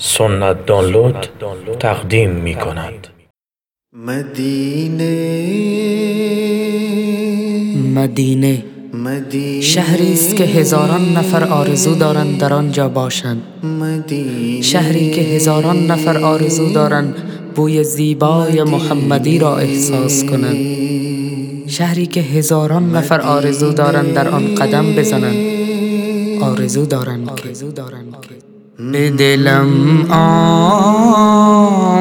سنت دانلود تقدیم می کند. مدینه. مدینه. شهری است که هزاران نفر آرزو دارند در آنجا باشند. شهری که هزاران نفر آرزو دارند بوی زیبای محمدی را احساس کنند. شهری که هزاران نفر آرزو دارند در آن قدم بزنند. آرزو دارند که به دلم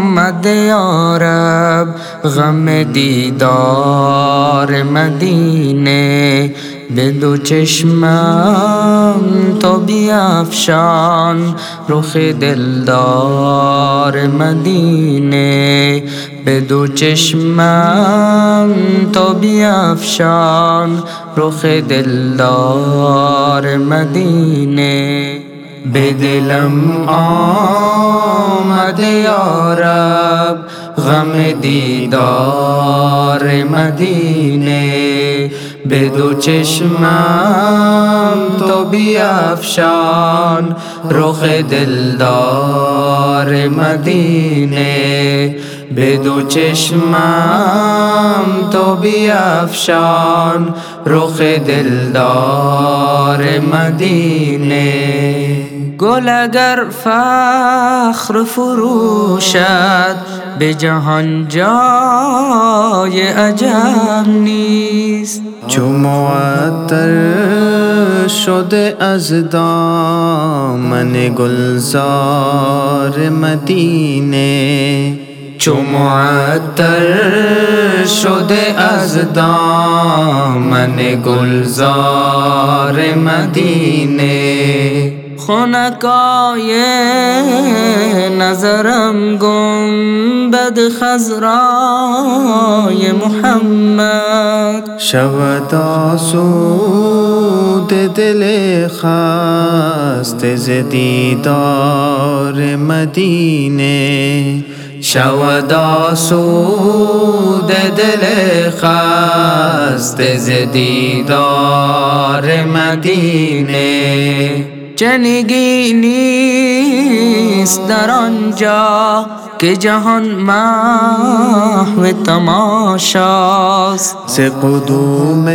آمده یارب غم دیدار مدینه به دو چشمم تو بیافشان رخ دلدار مدینه به دو چشمم تو بیافشان رخ دلدار مدینه. به دلم آمده یارب غم دیدار مدینه. به دو چشمم تو بیافشان رخ دلدار مدینه. به دو چشمم تو بیافشان رخ دلدار مدینه. گل اگر فخر فروشد به جهان جای عجب نیست. چو شده از دامن گلزار مدینه چو معطر شده از دامن گلزار مدینه خونکای نظرم گنبد خزرای محمد. شود آسود دل خست ز دیدار مدینه. شود آسود دل خست ز دیدار مدینه. جنگی نیست در آنجا که جهان محو تماشاست. ز قدوم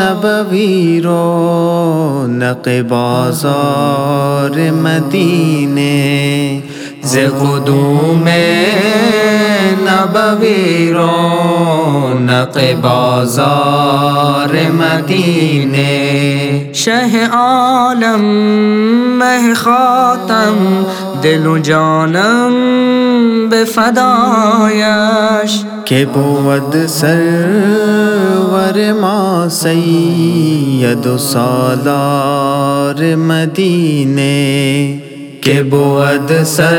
نبوی رو نق بازار مدینه ز قدوم نبوی رونق بازار مدینه شه عالم مه خاتم، دل و جانم به فدایش۔ که بود سرور ما سید و سالار مدینه که بود سرور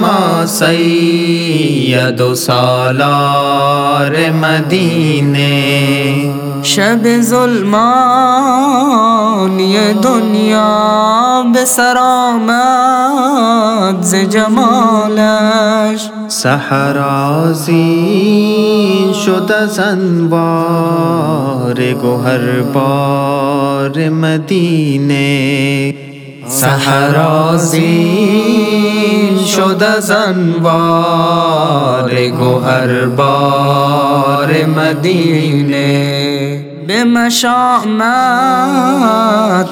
ما سید و سالار مدینه شب ظلمانی دنیا به سر آمد ز جمالش سحرازین شد از انوار گوهر بار مدینه سحرازین شد از انوار گوهر بار مدینه. به مشامت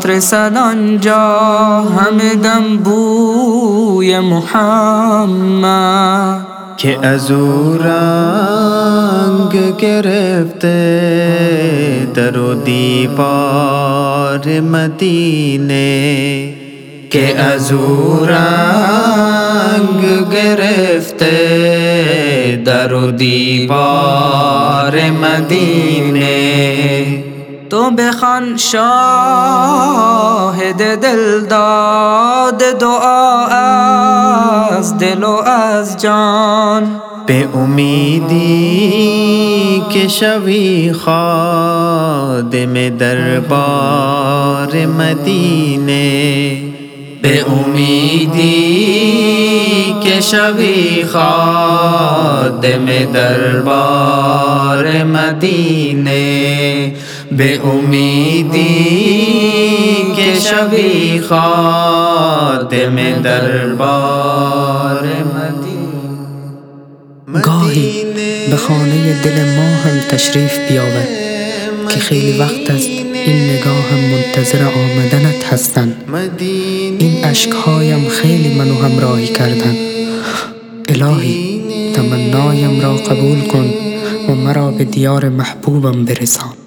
رسد آنجا همه دم بوی محمد. که از او رنگ گرفته در و دیوار مدینه. که از او رنگ گرفته در و دیوار مدینه. تو بخوان شاهد دل داد دعا از دل و از جان. به امیدی که شوی خادم دربار مدینه. به امیدی که شوی خادم دربار مدینه. به امیدی که شوی خادم دربار مدینه. گاهی به خانه دل ما هم تشریف بیاور که خیلی وقت است این نگاه هم منتظر آمدنت هستند این اشکهایم خیلی منو همراهی کردن. الهی تمنایم را قبول کن و مرا به دیار محبوبم برسان.